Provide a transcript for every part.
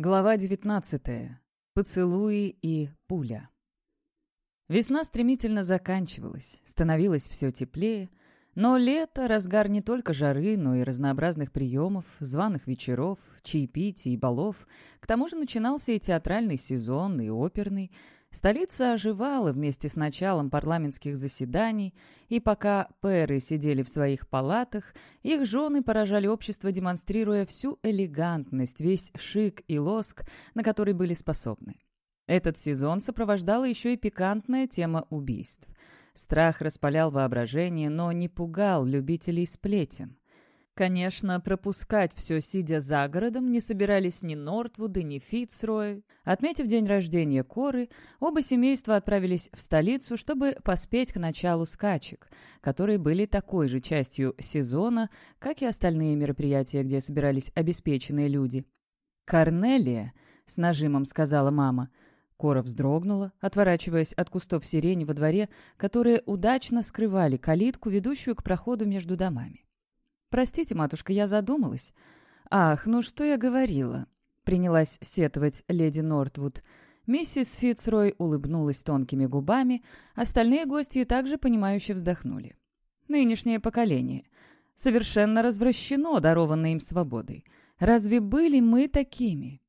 Глава 19. Поцелуи и пуля. Весна стремительно заканчивалась, становилось все теплее, но лето — разгар не только жары, но и разнообразных приемов, званых вечеров, чаепитий и балов. К тому же начинался и театральный сезон, и оперный — Столица оживала вместе с началом парламентских заседаний, и пока пэры сидели в своих палатах, их жены поражали общество, демонстрируя всю элегантность, весь шик и лоск, на который были способны. Этот сезон сопровождала еще и пикантная тема убийств. Страх распалял воображение, но не пугал любителей сплетен. Конечно, пропускать все, сидя за городом, не собирались ни Нортвуды, ни Фитцрой. Отметив день рождения Коры, оба семейства отправились в столицу, чтобы поспеть к началу скачек, которые были такой же частью сезона, как и остальные мероприятия, где собирались обеспеченные люди. «Корнелия», — с нажимом сказала мама, — Кора вздрогнула, отворачиваясь от кустов сирени во дворе, которые удачно скрывали калитку, ведущую к проходу между домами. «Простите, матушка, я задумалась». «Ах, ну что я говорила?» — принялась сетовать леди Нортвуд. Миссис Фицрой улыбнулась тонкими губами, остальные гости также понимающе вздохнули. «Нынешнее поколение совершенно развращено дарованной им свободой. Разве были мы такими?»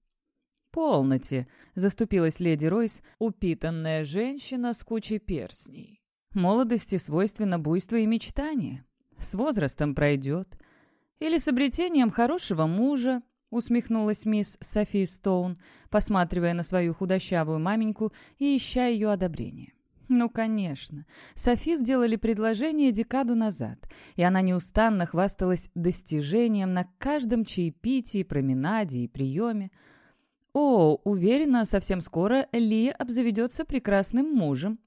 «Полноте», — заступилась леди Ройс, упитанная женщина с кучей перстней. «Молодости свойственно буйство и мечтание. С возрастом пройдет. Или с обретением хорошего мужа, усмехнулась мисс Софи Стоун, посматривая на свою худощавую маменьку и ища ее одобрения. Ну, конечно. Софи сделали предложение декаду назад, и она неустанно хвасталась достижением на каждом чаепитии, променаде и приеме. О, уверена, совсем скоро Ли обзаведется прекрасным мужем.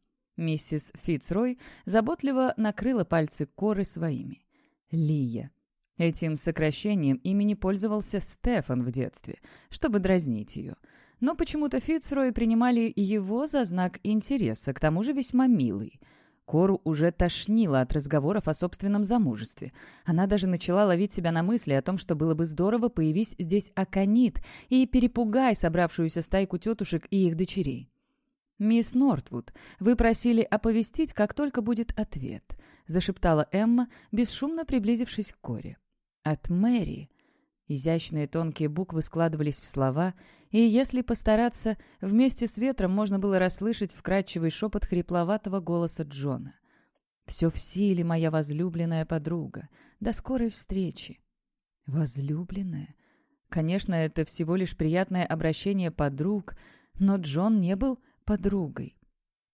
Миссис Фицрой заботливо накрыла пальцы коры своими. Лия. Этим сокращением имени пользовался Стефан в детстве, чтобы дразнить ее. Но почему-то Фицрой принимали его за знак интереса, к тому же весьма милый. Кору уже тошнило от разговоров о собственном замужестве. Она даже начала ловить себя на мысли о том, что было бы здорово появись здесь Аконит и перепугай собравшуюся стайку тетушек и их дочерей. «Мисс Нортвуд, вы просили оповестить, как только будет ответ», — зашептала Эмма, бесшумно приблизившись к Коре. «От Мэри». Изящные тонкие буквы складывались в слова, и, если постараться, вместе с ветром можно было расслышать вкрадчивый шепот хрипловатого голоса Джона. «Все в силе, моя возлюбленная подруга. До скорой встречи». «Возлюбленная?» Конечно, это всего лишь приятное обращение подруг, но Джон не был подругой.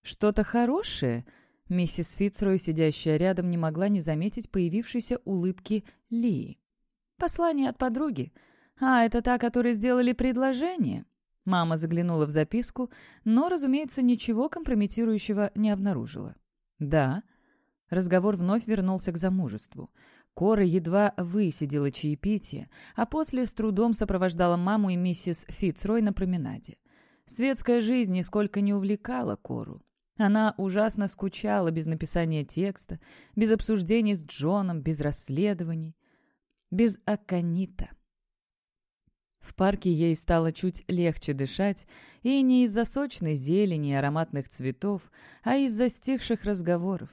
«Что-то хорошее?» Миссис Фицрой, сидящая рядом, не могла не заметить появившейся улыбки Ли. «Послание от подруги. А, это та, которой сделали предложение?» Мама заглянула в записку, но, разумеется, ничего компрометирующего не обнаружила. «Да». Разговор вновь вернулся к замужеству. Кора едва высидела чаепитие, а после с трудом сопровождала маму и миссис Фицрой на променаде. Светская жизнь нисколько не увлекала Кору. Она ужасно скучала без написания текста, без обсуждений с Джоном, без расследований, без Аконита. В парке ей стало чуть легче дышать, и не из-за сочной зелени и ароматных цветов, а из-за стихших разговоров.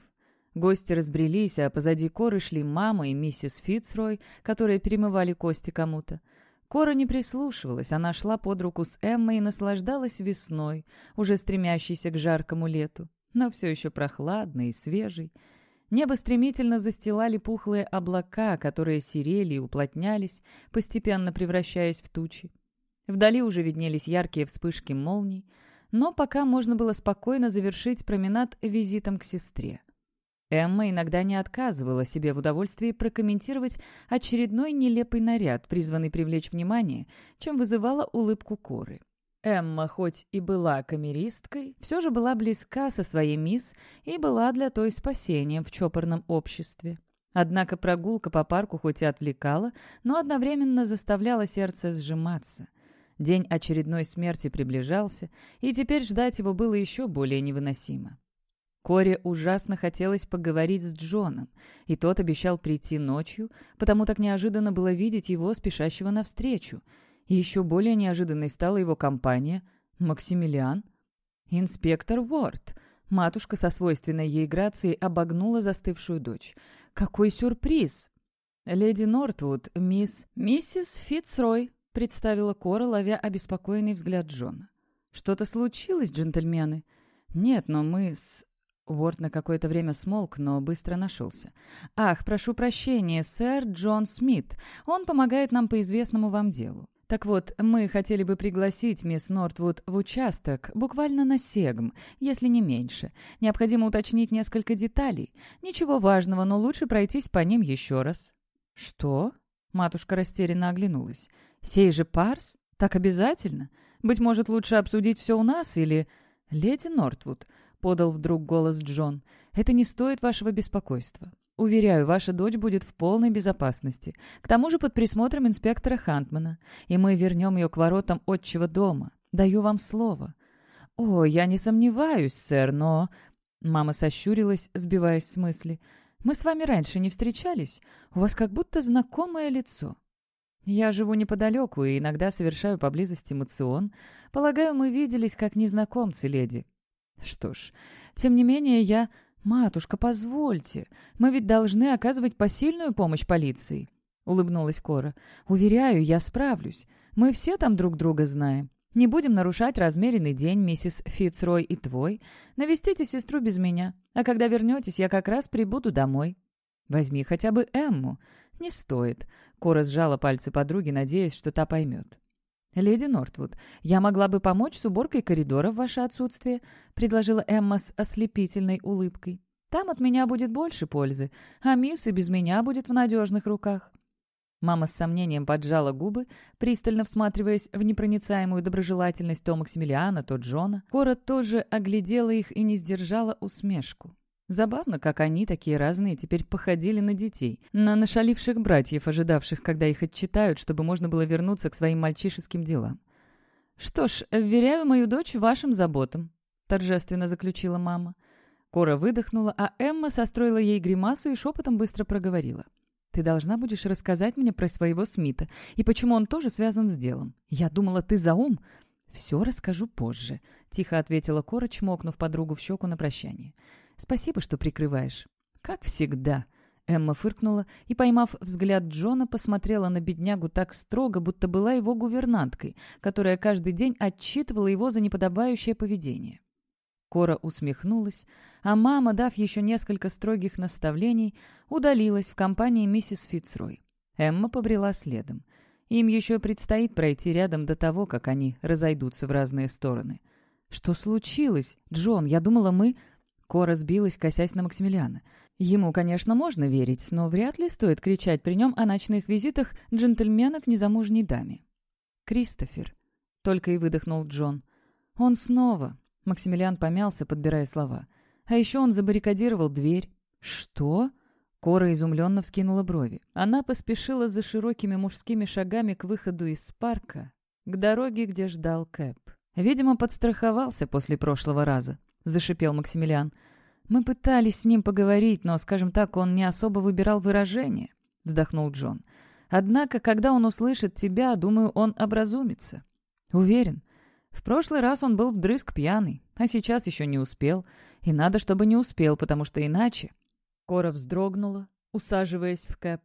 Гости разбрелись, а позади Коры шли мама и миссис Фицрой, которые перемывали кости кому-то. Кора не прислушивалась, она шла под руку с Эммой и наслаждалась весной, уже стремящейся к жаркому лету, но все еще прохладной и свежей. Небо стремительно застилали пухлые облака, которые серели и уплотнялись, постепенно превращаясь в тучи. Вдали уже виднелись яркие вспышки молний, но пока можно было спокойно завершить променад визитом к сестре. Эмма иногда не отказывала себе в удовольствии прокомментировать очередной нелепый наряд, призванный привлечь внимание, чем вызывала улыбку Коры. Эмма, хоть и была камеристкой, все же была близка со своей мисс и была для той спасением в чопорном обществе. Однако прогулка по парку хоть и отвлекала, но одновременно заставляла сердце сжиматься. День очередной смерти приближался, и теперь ждать его было еще более невыносимо. Коре ужасно хотелось поговорить с Джоном, и тот обещал прийти ночью, потому так неожиданно было видеть его, спешащего навстречу. И еще более неожиданной стала его компания — Максимилиан. Инспектор Уорд. Матушка со свойственной ей грацией обогнула застывшую дочь. «Какой сюрприз!» «Леди Нортвуд, мисс... миссис Фитцрой», — представила Кора, ловя обеспокоенный взгляд Джона. «Что-то случилось, джентльмены?» «Нет, но мы с...» Уорд на какое-то время смолк, но быстро нашелся. «Ах, прошу прощения, сэр Джон Смит. Он помогает нам по известному вам делу. Так вот, мы хотели бы пригласить мисс Нортвуд в участок, буквально на сегм, если не меньше. Необходимо уточнить несколько деталей. Ничего важного, но лучше пройтись по ним еще раз». «Что?» — матушка растерянно оглянулась. «Сей же парс? Так обязательно? Быть может, лучше обсудить все у нас или...» «Леди Нортвуд», — подал вдруг голос Джон, — «это не стоит вашего беспокойства. Уверяю, ваша дочь будет в полной безопасности. К тому же под присмотром инспектора Хантмана. И мы вернем ее к воротам отчего дома. Даю вам слово». «О, я не сомневаюсь, сэр, но...» Мама сощурилась, сбиваясь с мысли. «Мы с вами раньше не встречались. У вас как будто знакомое лицо». «Я живу неподалеку и иногда совершаю поблизости мацион. Полагаю, мы виделись как незнакомцы, леди». «Что ж, тем не менее я...» «Матушка, позвольте, мы ведь должны оказывать посильную помощь полиции», — улыбнулась Кора. «Уверяю, я справлюсь. Мы все там друг друга знаем. Не будем нарушать размеренный день, миссис Фицрой и твой. Навестите сестру без меня, а когда вернетесь, я как раз прибуду домой. Возьми хотя бы Эмму. Не стоит». Кора сжала пальцы подруги, надеясь, что та поймет. «Леди Нортвуд, я могла бы помочь с уборкой коридора в ваше отсутствие», — предложила Эмма с ослепительной улыбкой. «Там от меня будет больше пользы, а мисс и без меня будет в надежных руках». Мама с сомнением поджала губы, пристально всматриваясь в непроницаемую доброжелательность то Максимилиана, то Джона. Кора тоже оглядела их и не сдержала усмешку. Забавно, как они, такие разные, теперь походили на детей, на нашаливших братьев, ожидавших, когда их отчитают, чтобы можно было вернуться к своим мальчишеским делам. «Что ж, вверяю мою дочь вашим заботам», — торжественно заключила мама. Кора выдохнула, а Эмма состроила ей гримасу и шепотом быстро проговорила. «Ты должна будешь рассказать мне про своего Смита и почему он тоже связан с делом. Я думала, ты за ум». «Все расскажу позже», — тихо ответила Кора, чмокнув подругу в щеку на прощание. Спасибо, что прикрываешь». «Как всегда». Эмма фыркнула и, поймав взгляд Джона, посмотрела на беднягу так строго, будто была его гувернанткой, которая каждый день отчитывала его за неподобающее поведение. Кора усмехнулась, а мама, дав еще несколько строгих наставлений, удалилась в компании миссис Фицрой. Эмма побрела следом. Им еще предстоит пройти рядом до того, как они разойдутся в разные стороны. «Что случилось? Джон, я думала, мы...» Кора сбилась, косясь на Максимилиана. Ему, конечно, можно верить, но вряд ли стоит кричать при нем о ночных визитах джентльмена к незамужней даме. «Кристофер», — только и выдохнул Джон. «Он снова...» — Максимилиан помялся, подбирая слова. «А еще он забаррикадировал дверь». «Что?» Кора изумленно вскинула брови. Она поспешила за широкими мужскими шагами к выходу из парка, к дороге, где ждал Кэп. Видимо, подстраховался после прошлого раза зашипел Максимилиан. «Мы пытались с ним поговорить, но, скажем так, он не особо выбирал выражение», — вздохнул Джон. «Однако, когда он услышит тебя, думаю, он образумится». «Уверен. В прошлый раз он был вдрызг пьяный, а сейчас еще не успел. И надо, чтобы не успел, потому что иначе...» Кора вздрогнула, усаживаясь в кэп.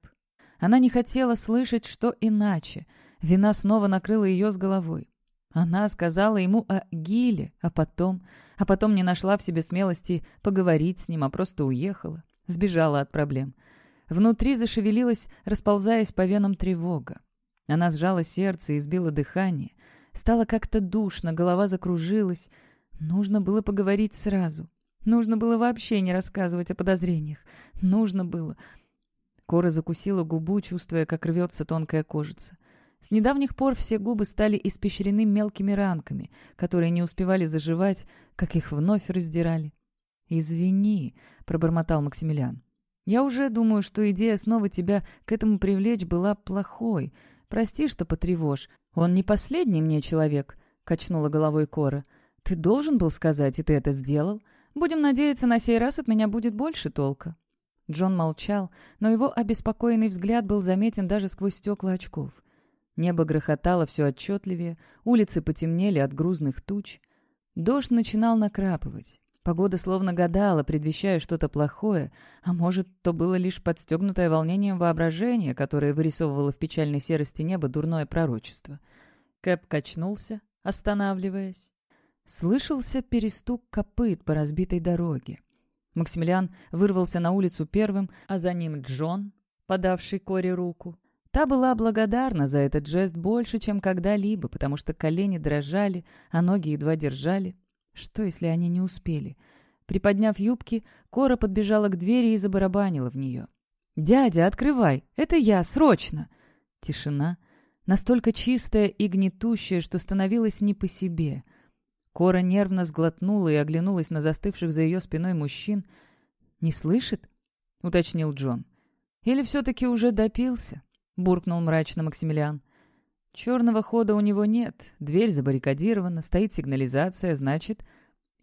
Она не хотела слышать, что иначе. Вина снова накрыла ее с головой. Она сказала ему о Гиле, а потом... А потом не нашла в себе смелости поговорить с ним, а просто уехала. Сбежала от проблем. Внутри зашевелилась, расползаясь по венам тревога. Она сжала сердце и сбила дыхание. Стало как-то душно, голова закружилась. Нужно было поговорить сразу. Нужно было вообще не рассказывать о подозрениях. Нужно было... Кора закусила губу, чувствуя, как рвется тонкая кожица. С недавних пор все губы стали испещрены мелкими ранками, которые не успевали заживать, как их вновь раздирали. «Извини», — пробормотал Максимилиан. «Я уже думаю, что идея снова тебя к этому привлечь была плохой. Прости, что потревожь. Он не последний мне человек», — качнула головой Кора. «Ты должен был сказать, и ты это сделал. Будем надеяться, на сей раз от меня будет больше толка». Джон молчал, но его обеспокоенный взгляд был заметен даже сквозь стекла очков. Небо грохотало все отчетливее, улицы потемнели от грузных туч. Дождь начинал накрапывать. Погода словно гадала, предвещая что-то плохое, а может, то было лишь подстегнутое волнением воображение, которое вырисовывало в печальной серости неба дурное пророчество. Кэп качнулся, останавливаясь. Слышался перестук копыт по разбитой дороге. Максимилиан вырвался на улицу первым, а за ним Джон, подавший Коре руку. Та была благодарна за этот жест больше, чем когда-либо, потому что колени дрожали, а ноги едва держали. Что, если они не успели? Приподняв юбки, Кора подбежала к двери и забарабанила в нее. «Дядя, открывай! Это я, срочно!» Тишина, настолько чистая и гнетущая, что становилась не по себе. Кора нервно сглотнула и оглянулась на застывших за ее спиной мужчин. «Не слышит?» — уточнил Джон. «Или все-таки уже допился?» — буркнул мрачно Максимилиан. Черного хода у него нет, дверь забаррикадирована, стоит сигнализация, значит...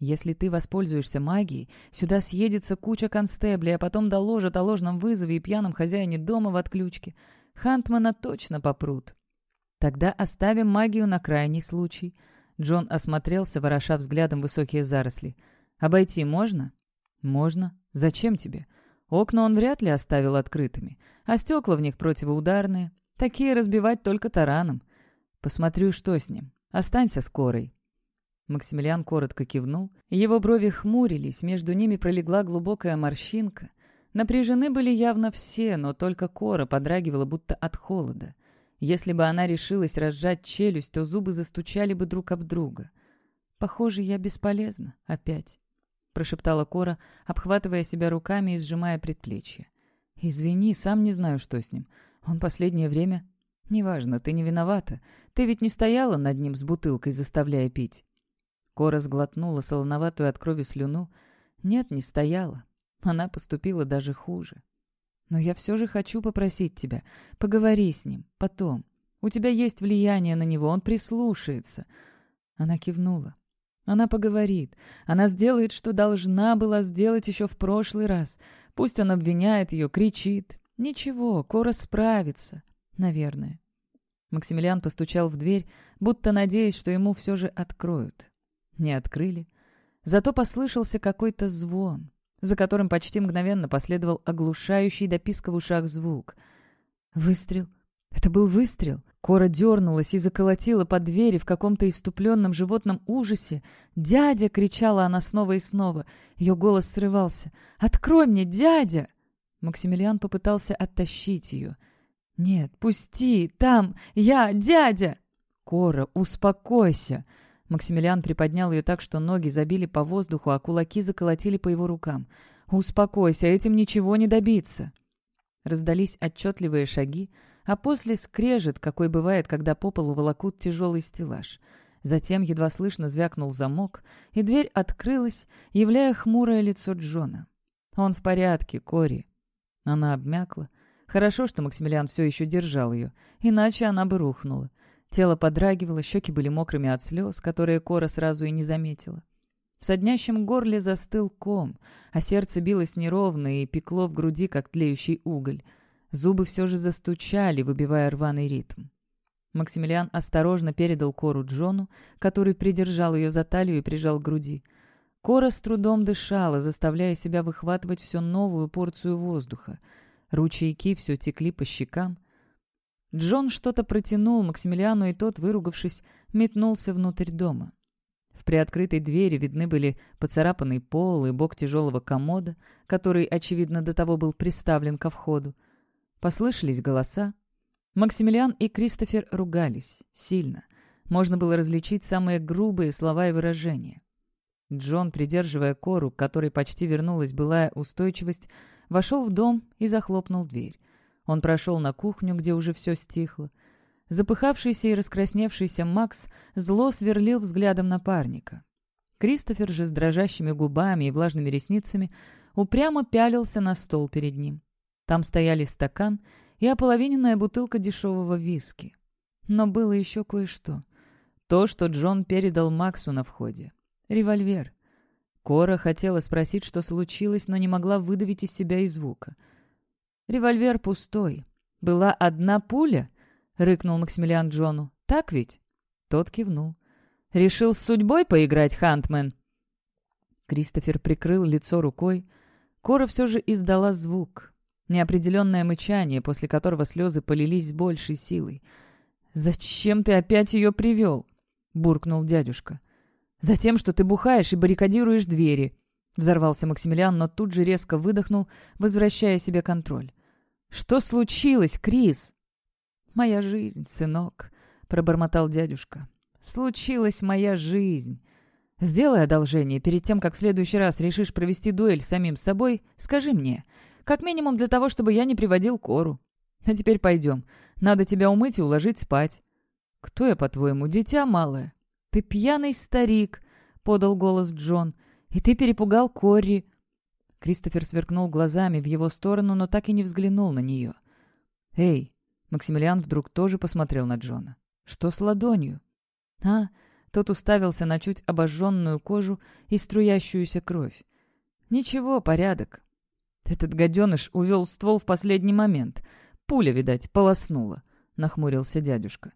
Если ты воспользуешься магией, сюда съедется куча констеблей, а потом доложат о ложном вызове и пьяном хозяине дома в отключке. Хантмана точно попрут. Тогда оставим магию на крайний случай. Джон осмотрелся, вороша взглядом высокие заросли. «Обойти можно?» «Можно. Зачем тебе?» Окна он вряд ли оставил открытыми, а стекла в них противоударные. Такие разбивать только тараном. Посмотрю, что с ним. Останься скорой». Максимилиан коротко кивнул. Его брови хмурились, между ними пролегла глубокая морщинка. Напряжены были явно все, но только Кора подрагивала будто от холода. Если бы она решилась разжать челюсть, то зубы застучали бы друг об друга. «Похоже, я бесполезна. Опять», — прошептала Кора, обхватывая себя руками и сжимая предплечье. «Извини, сам не знаю, что с ним. Он последнее время... Неважно, ты не виновата. Ты ведь не стояла над ним с бутылкой, заставляя пить. Кора сглотнула солоноватую от крови слюну. Нет, не стояла. Она поступила даже хуже. Но я все же хочу попросить тебя, поговори с ним, потом. У тебя есть влияние на него, он прислушается. Она кивнула. Она поговорит. Она сделает, что должна была сделать еще в прошлый раз. Пусть он обвиняет ее, кричит. Ничего, Кора справится. Наверное. Максимилиан постучал в дверь, будто надеясь, что ему все же откроют. Не открыли. Зато послышался какой-то звон, за которым почти мгновенно последовал оглушающий до писка в ушах звук. Выстрел. Это был выстрел. Кора дернулась и заколотила по двери в каком-то иступленном животном ужасе. «Дядя!» — кричала она снова и снова. Ее голос срывался. «Открой мне, дядя!» Максимилиан попытался оттащить ее. «Нет, пусти! Там! Я! Дядя!» «Кора, успокойся!» Максимилиан приподнял ее так, что ноги забили по воздуху, а кулаки заколотили по его рукам. «Успокойся, этим ничего не добиться!» Раздались отчетливые шаги, а после скрежет, какой бывает, когда по полу волокут тяжелый стеллаж. Затем едва слышно звякнул замок, и дверь открылась, являя хмурое лицо Джона. «Он в порядке, Кори», она обмякла. Хорошо, что Максимилиан все еще держал ее, иначе она бы рухнула. Тело подрагивало, щеки были мокрыми от слез, которые Кора сразу и не заметила. В соднящем горле застыл ком, а сердце билось неровно и пекло в груди, как тлеющий уголь. Зубы все же застучали, выбивая рваный ритм. Максимилиан осторожно передал Кору Джону, который придержал ее за талию и прижал к груди. Кора с трудом дышала, заставляя себя выхватывать все новую порцию воздуха. Ручейки все текли по щекам. Джон что-то протянул Максимилиану, и тот, выругавшись, метнулся внутрь дома. В приоткрытой двери видны были поцарапанный пол и бок тяжелого комода, который, очевидно, до того был приставлен ко входу. Послышались голоса. Максимилиан и Кристофер ругались. Сильно. Можно было различить самые грубые слова и выражения. Джон, придерживая кору, к которой почти вернулась былая устойчивость, вошел в дом и захлопнул дверь. Он прошел на кухню, где уже все стихло. Запыхавшийся и раскрасневшийся Макс зло сверлил взглядом напарника. Кристофер же с дрожащими губами и влажными ресницами упрямо пялился на стол перед ним. Там стояли стакан и ополовиненная бутылка дешевого виски. Но было еще кое-что. То, что Джон передал Максу на входе. Револьвер. Кора хотела спросить, что случилось, но не могла выдавить из себя и звука. Револьвер пустой. Была одна пуля. рыкнул Максимилиан Джону. «Так ведь?» Тот кивнул. «Решил с судьбой поиграть, Хантмен?» Кристофер прикрыл лицо рукой. Кора все же издала звук. Неопределенное мычание, после которого слезы полились с большей силой. «Зачем ты опять ее привел?» — буркнул дядюшка. «Затем, что ты бухаешь и баррикадируешь двери», — взорвался Максимилиан, но тут же резко выдохнул, возвращая себе контроль. «Что случилось, Крис?» «Моя жизнь, сынок», — пробормотал дядюшка. «Случилась моя жизнь. Сделай одолжение, перед тем, как в следующий раз решишь провести дуэль с самим собой, скажи мне. Как минимум для того, чтобы я не приводил Кору. А теперь пойдем. Надо тебя умыть и уложить спать». «Кто я, по-твоему, дитя малое?» «Ты пьяный старик», — подал голос Джон. «И ты перепугал Корри». Кристофер сверкнул глазами в его сторону, но так и не взглянул на нее. «Эй!» — Максимилиан вдруг тоже посмотрел на Джона. «Что с ладонью?» «А?» Тот уставился на чуть обожженную кожу и струящуюся кровь. «Ничего, порядок. Этот гаденыш увел ствол в последний момент. Пуля, видать, полоснула», — нахмурился дядюшка.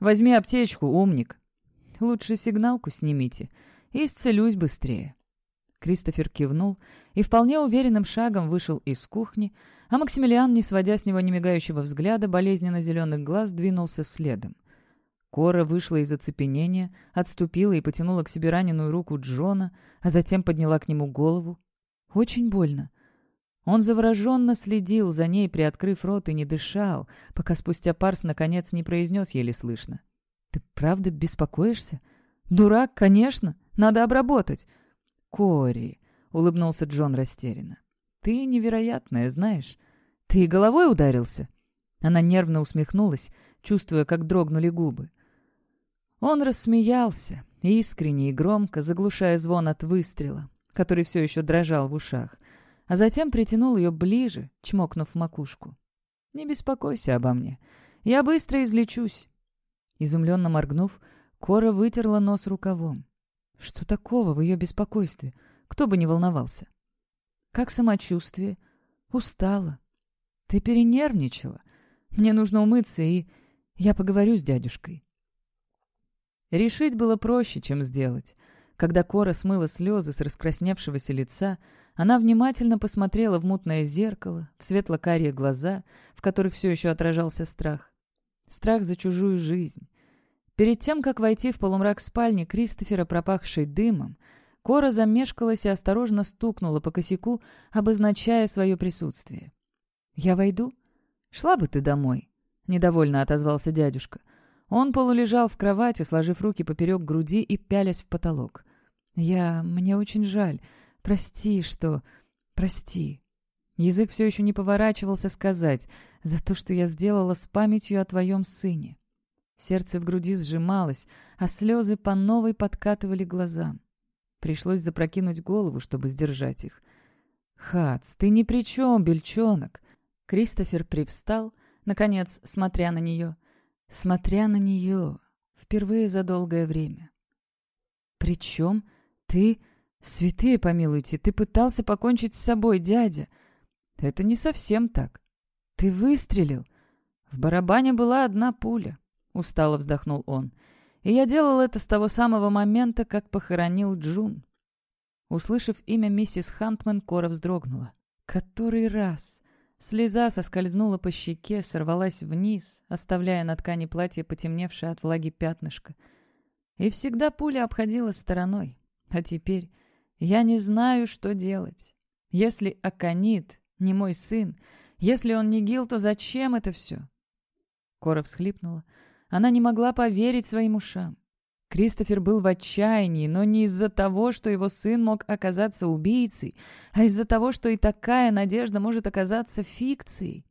«Возьми аптечку, умник. Лучше сигналку снимите. Исцелюсь быстрее». Кристофер кивнул и вполне уверенным шагом вышел из кухни, а Максимилиан, не сводя с него немигающего взгляда, болезненно зеленых глаз двинулся следом. Кора вышла из оцепенения, отступила и потянула к себе раненую руку Джона, а затем подняла к нему голову. «Очень больно». Он завороженно следил за ней, приоткрыв рот, и не дышал, пока спустя парс наконец не произнес еле слышно. «Ты правда беспокоишься?» «Дурак, конечно. Надо обработать. Кори», — улыбнулся Джон растерянно. «Ты невероятная, знаешь. Ты головой ударился?» Она нервно усмехнулась, чувствуя, как дрогнули губы. Он рассмеялся, искренне и громко, заглушая звон от выстрела, который все еще дрожал в ушах, а затем притянул ее ближе, чмокнув макушку. «Не беспокойся обо мне. Я быстро излечусь». Изумленно моргнув, Кора вытерла нос рукавом. Что такого в ее беспокойстве? Кто бы не волновался. Как самочувствие? Устала. Ты перенервничала. Мне нужно умыться, и я поговорю с дядюшкой. Решить было проще, чем сделать. Когда Кора смыла слезы с раскрасневшегося лица, она внимательно посмотрела в мутное зеркало, в светло-карие глаза, в которых все еще отражался страх. Страх за чужую жизнь, Перед тем, как войти в полумрак спальни Кристофера, пропахшей дымом, Кора замешкалась и осторожно стукнула по косяку, обозначая свое присутствие. «Я войду?» «Шла бы ты домой», — недовольно отозвался дядюшка. Он полулежал в кровати, сложив руки поперек груди и пялясь в потолок. «Я... мне очень жаль. Прости, что... прости». Язык все еще не поворачивался сказать «за то, что я сделала с памятью о твоем сыне». Сердце в груди сжималось, а слезы по новой подкатывали глазам. Пришлось запрокинуть голову, чтобы сдержать их. «Хац, ты ни при чем, бельчонок!» Кристофер привстал, наконец, смотря на нее. Смотря на нее, впервые за долгое время. «При чем? Ты... Святые помилуйте, ты пытался покончить с собой, дядя!» «Это не совсем так. Ты выстрелил. В барабане была одна пуля. — устало вздохнул он. «И я делал это с того самого момента, как похоронил Джун». Услышав имя миссис Хантман, Кора вздрогнула. «Который раз?» Слеза соскользнула по щеке, сорвалась вниз, оставляя на ткани платья потемневшее от влаги пятнышко. И всегда пуля обходила стороной. А теперь я не знаю, что делать. Если Аконит не мой сын, если он не Гил, то зачем это все?» Кора всхлипнула. Она не могла поверить своим ушам. Кристофер был в отчаянии, но не из-за того, что его сын мог оказаться убийцей, а из-за того, что и такая надежда может оказаться фикцией.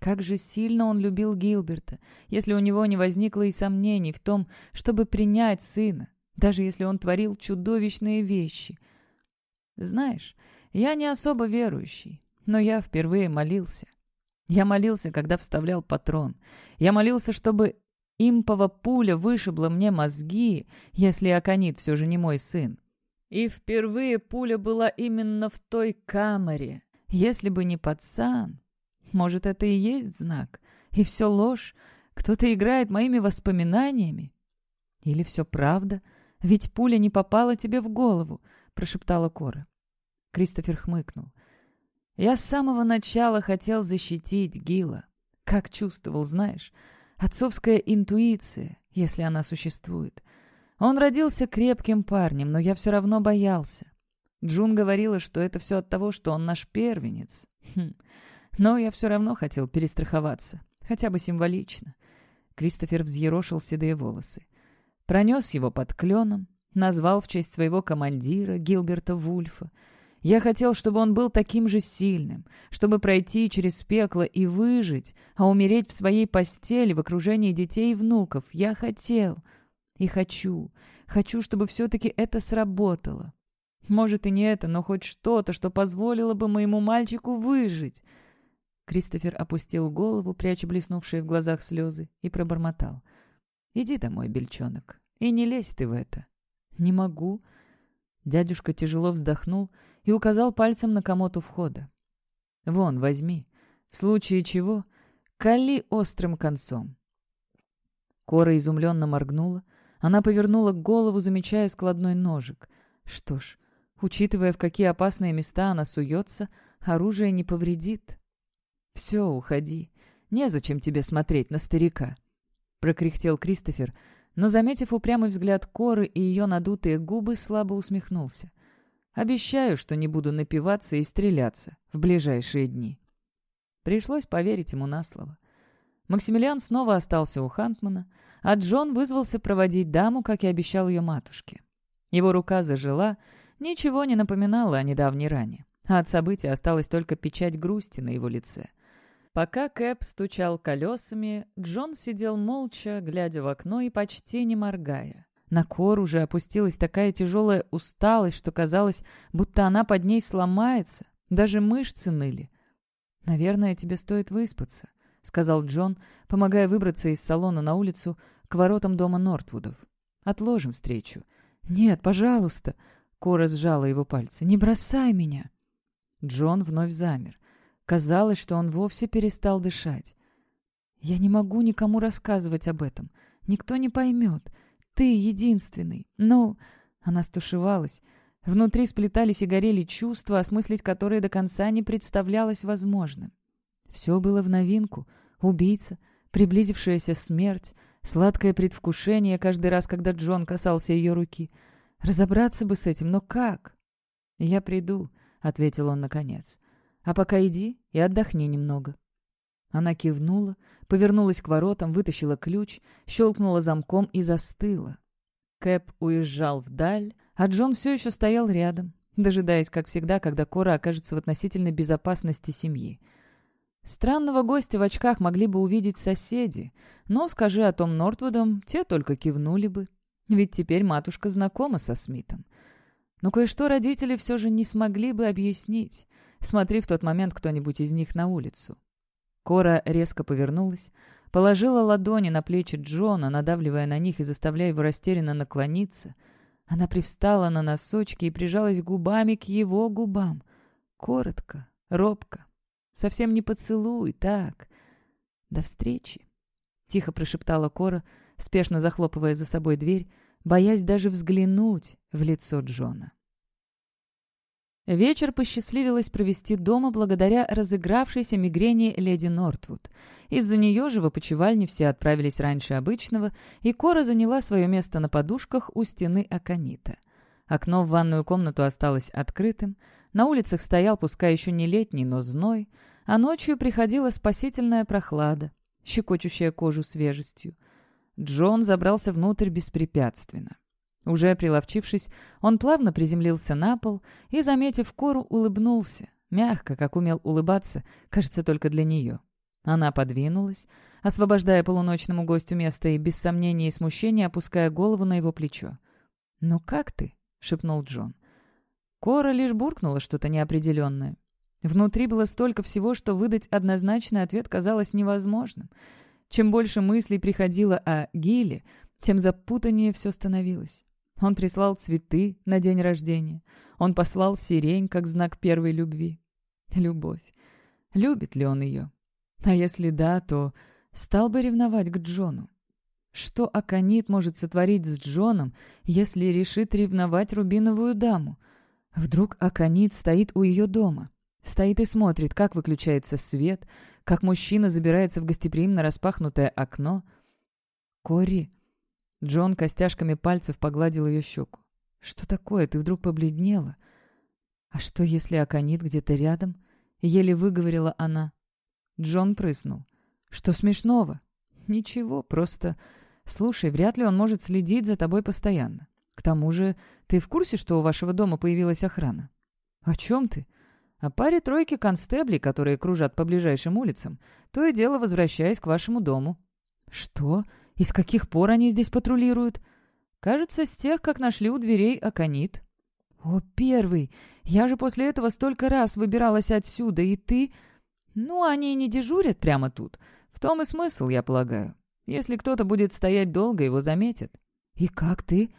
Как же сильно он любил Гилберта, если у него не возникло и сомнений в том, чтобы принять сына, даже если он творил чудовищные вещи. Знаешь, я не особо верующий, но я впервые молился. Я молился, когда вставлял патрон. Я молился, чтобы Импова пуля вышибла мне мозги, если Аконит все же не мой сын. И впервые пуля была именно в той камере. Если бы не пацан... Может, это и есть знак? И все ложь? Кто-то играет моими воспоминаниями. Или все правда? Ведь пуля не попала тебе в голову, прошептала Кора. Кристофер хмыкнул. Я с самого начала хотел защитить Гила. Как чувствовал, знаешь, отцовская интуиция, если она существует. Он родился крепким парнем, но я все равно боялся. Джун говорила, что это все от того, что он наш первенец. Хм. Но я все равно хотел перестраховаться, хотя бы символично. Кристофер взъерошил седые волосы. Пронес его под кленом, назвал в честь своего командира, Гилберта Вульфа. Я хотел, чтобы он был таким же сильным, чтобы пройти через пекло и выжить, а умереть в своей постели в окружении детей и внуков. Я хотел и хочу, хочу, чтобы все-таки это сработало. Может и не это, но хоть что-то, что позволило бы моему мальчику выжить. Кристофер опустил голову, пряча блеснувшие в глазах слезы, и пробормотал. «Иди домой, бельчонок, и не лезь ты в это». «Не могу». Дядюшка тяжело вздохнул и указал пальцем на комод у входа. «Вон, возьми. В случае чего, кали острым концом». Кора изумленно моргнула. Она повернула голову, замечая складной ножик. Что ж, учитывая, в какие опасные места она суется, оружие не повредит. «Все, уходи. Незачем тебе смотреть на старика», — прокряхтел Кристофер, но, заметив упрямый взгляд Коры и ее надутые губы, слабо усмехнулся. «Обещаю, что не буду напиваться и стреляться в ближайшие дни». Пришлось поверить ему на слово. Максимилиан снова остался у Хантмана, а Джон вызвался проводить даму, как и обещал ее матушке. Его рука зажила, ничего не напоминало о недавней ране, а от события осталась только печать грусти на его лице — Пока Кэп стучал колесами, Джон сидел молча, глядя в окно и почти не моргая. На кор уже опустилась такая тяжелая усталость, что казалось, будто она под ней сломается. Даже мышцы ныли. «Наверное, тебе стоит выспаться», — сказал Джон, помогая выбраться из салона на улицу к воротам дома Нортвудов. «Отложим встречу». «Нет, пожалуйста», — Кора сжала его пальцы, — «не бросай меня». Джон вновь замер. Казалось, что он вовсе перестал дышать. «Я не могу никому рассказывать об этом. Никто не поймет. Ты единственный. Ну...» Она стушевалась. Внутри сплетались и горели чувства, осмыслить которые до конца не представлялось возможным. Все было в новинку. Убийца, приблизившаяся смерть, сладкое предвкушение каждый раз, когда Джон касался ее руки. Разобраться бы с этим, но как? «Я приду», — ответил он наконец. А пока иди и отдохни немного». Она кивнула, повернулась к воротам, вытащила ключ, щелкнула замком и застыла. Кэп уезжал вдаль, а Джон все еще стоял рядом, дожидаясь, как всегда, когда Кора окажется в относительной безопасности семьи. Странного гостя в очках могли бы увидеть соседи, но, скажи о том Нортвудом, те только кивнули бы. Ведь теперь матушка знакома со Смитом. Но кое-что родители все же не смогли бы объяснить. Смотри в тот момент кто-нибудь из них на улицу. Кора резко повернулась, положила ладони на плечи Джона, надавливая на них и заставляя его растерянно наклониться. Она привстала на носочки и прижалась губами к его губам. Коротко, робко. Совсем не поцелуй, так. До встречи. Тихо прошептала Кора, спешно захлопывая за собой дверь, боясь даже взглянуть в лицо Джона. Вечер посчастливилось провести дома благодаря разыгравшейся мигрени леди Нортвуд. Из-за нее же в опочивальне все отправились раньше обычного, и Кора заняла свое место на подушках у стены Аконита. Окно в ванную комнату осталось открытым, на улицах стоял, пускай еще не летний, но зной, а ночью приходила спасительная прохлада, щекочущая кожу свежестью. Джон забрался внутрь беспрепятственно. Уже приловчившись, он плавно приземлился на пол и, заметив кору, улыбнулся. Мягко, как умел улыбаться, кажется, только для нее. Она подвинулась, освобождая полуночному гостю место и, без сомнения и смущения, опуская голову на его плечо. «Ну как ты?» — шепнул Джон. Кора лишь буркнула что-то неопределенное. Внутри было столько всего, что выдать однозначный ответ казалось невозможным. Чем больше мыслей приходило о Гиле, тем запутаннее все становилось. Он прислал цветы на день рождения. Он послал сирень как знак первой любви. Любовь. Любит ли он ее? А если да, то стал бы ревновать к Джону. Что Аконит может сотворить с Джоном, если решит ревновать рубиновую даму? Вдруг Аконит стоит у ее дома, стоит и смотрит, как выключается свет, как мужчина забирается в гостеприимно распахнутое окно. «Кори!» Джон костяшками пальцев погладил ее щеку. «Что такое? Ты вдруг побледнела?» «А что, если Аконит где-то рядом?» Еле выговорила она. Джон прыснул. «Что смешного?» «Ничего, просто...» «Слушай, вряд ли он может следить за тобой постоянно. К тому же, ты в курсе, что у вашего дома появилась охрана?» «О чем ты?» «О паре тройки констеблей, которые кружат по ближайшим улицам, то и дело возвращаясь к вашему дому». «Что? И с каких пор они здесь патрулируют?» «Кажется, с тех, как нашли у дверей Аконит». «О, первый! Я же после этого столько раз выбиралась отсюда, и ты...» «Ну, они не дежурят прямо тут. В том и смысл, я полагаю. Если кто-то будет стоять долго, его заметят». «И как ты?»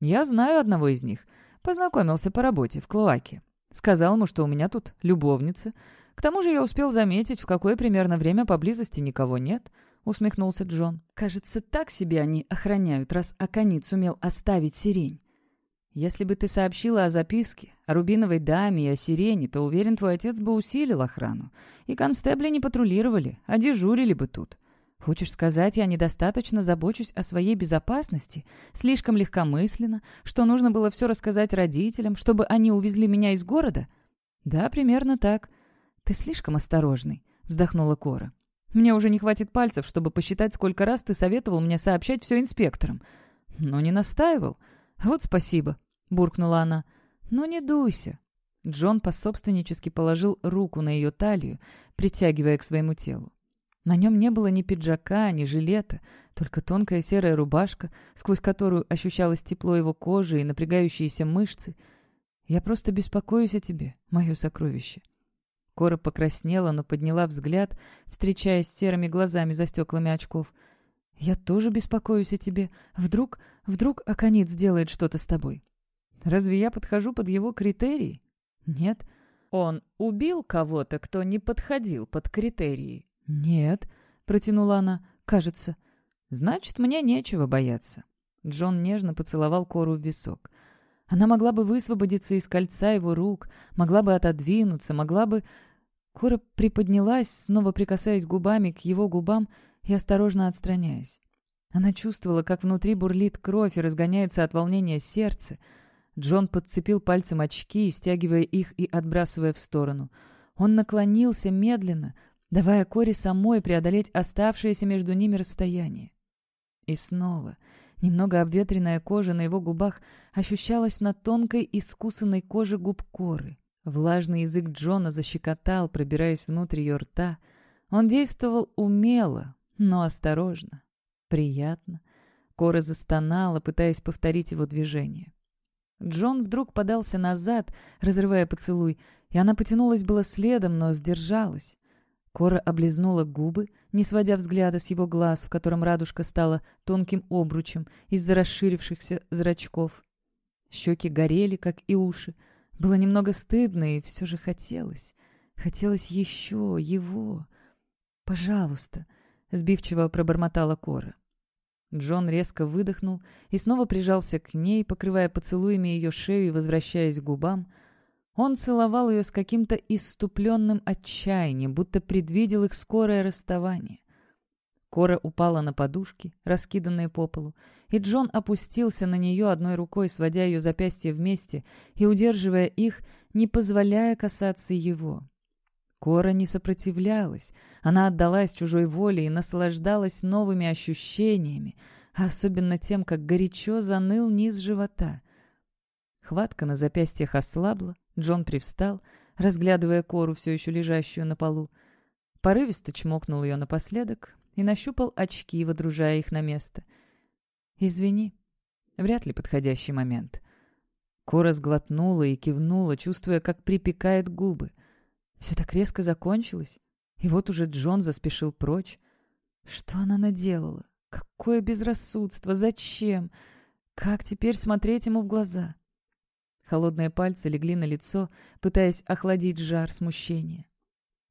«Я знаю одного из них. Познакомился по работе в Клоаке. Сказал ему, что у меня тут любовница. К тому же я успел заметить, в какое примерно время поблизости никого нет», — усмехнулся Джон. «Кажется, так себе они охраняют, раз Аконит сумел оставить сирень. Если бы ты сообщила о записке, о рубиновой даме и о сирене, то, уверен, твой отец бы усилил охрану. И констебли не патрулировали, а дежурили бы тут. Хочешь сказать, я недостаточно забочусь о своей безопасности? Слишком легкомысленно, что нужно было все рассказать родителям, чтобы они увезли меня из города? Да, примерно так. Ты слишком осторожный, вздохнула Кора. Мне уже не хватит пальцев, чтобы посчитать, сколько раз ты советовал мне сообщать все инспекторам. Но не настаивал. Вот спасибо. — буркнула она. «Ну не дуйся». Джон пособственнически положил руку на ее талию, притягивая к своему телу. На нем не было ни пиджака, ни жилета, только тонкая серая рубашка, сквозь которую ощущалось тепло его кожи и напрягающиеся мышцы. «Я просто беспокоюсь о тебе, мое сокровище». Кора покраснела, но подняла взгляд, встречаясь с серыми глазами за стеклами очков. «Я тоже беспокоюсь о тебе. Вдруг, вдруг Аконит сделает что-то с тобой. Разве я подхожу под его критерии? Нет. Он убил кого-то, кто не подходил под критерии? Нет, протянула она, кажется. Значит, мне нечего бояться. Джон нежно поцеловал Кору в висок. Она могла бы высвободиться из кольца его рук, могла бы отодвинуться, могла бы... Кора приподнялась, снова прикасаясь губами к его губам и осторожно отстраняясь. Она чувствовала, как внутри бурлит кровь и разгоняется от волнения сердце — Джон подцепил пальцем очки, стягивая их и отбрасывая в сторону. Он наклонился медленно, давая Кори самой преодолеть оставшееся между ними расстояние. И снова немного обветренная кожа на его губах ощущалась на тонкой искусанной коже губ Коры. Влажный язык Джона защекотал, пробираясь внутрь ее рта. Он действовал умело, но осторожно. Приятно. Кора застонала, пытаясь повторить его движение. Джон вдруг подался назад, разрывая поцелуй, и она потянулась было следом, но сдержалась. Кора облизнула губы, не сводя взгляда с его глаз, в котором радужка стала тонким обручем из-за расширившихся зрачков. Щеки горели, как и уши. Было немного стыдно, и все же хотелось. Хотелось еще его. «Пожалуйста», — сбивчиво пробормотала Кора. Джон резко выдохнул и снова прижался к ней, покрывая поцелуями ее шею и возвращаясь к губам. Он целовал ее с каким-то иступленным отчаянием, будто предвидел их скорое расставание. Кора упала на подушки, раскиданные по полу, и Джон опустился на нее одной рукой, сводя ее запястья вместе и удерживая их, не позволяя касаться его. Кора не сопротивлялась. Она отдалась чужой воле и наслаждалась новыми ощущениями, а особенно тем, как горячо заныл низ живота. Хватка на запястьях ослабла, Джон привстал, разглядывая Кору, все еще лежащую на полу. Порывисто чмокнул ее напоследок и нащупал очки, водружая их на место. «Извини, вряд ли подходящий момент». Кора сглотнула и кивнула, чувствуя, как припекает губы — все так резко закончилось, и вот уже Джон заспешил прочь. Что она наделала? Какое безрассудство! Зачем? Как теперь смотреть ему в глаза? Холодные пальцы легли на лицо, пытаясь охладить жар смущения.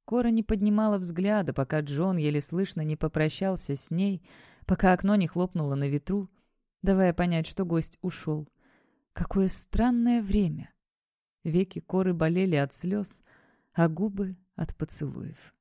Кора не поднимала взгляда, пока Джон еле слышно не попрощался с ней, пока окно не хлопнуло на ветру, давая понять, что гость ушел. Какое странное время! Веки Коры болели от слез, а губы — от поцелуев.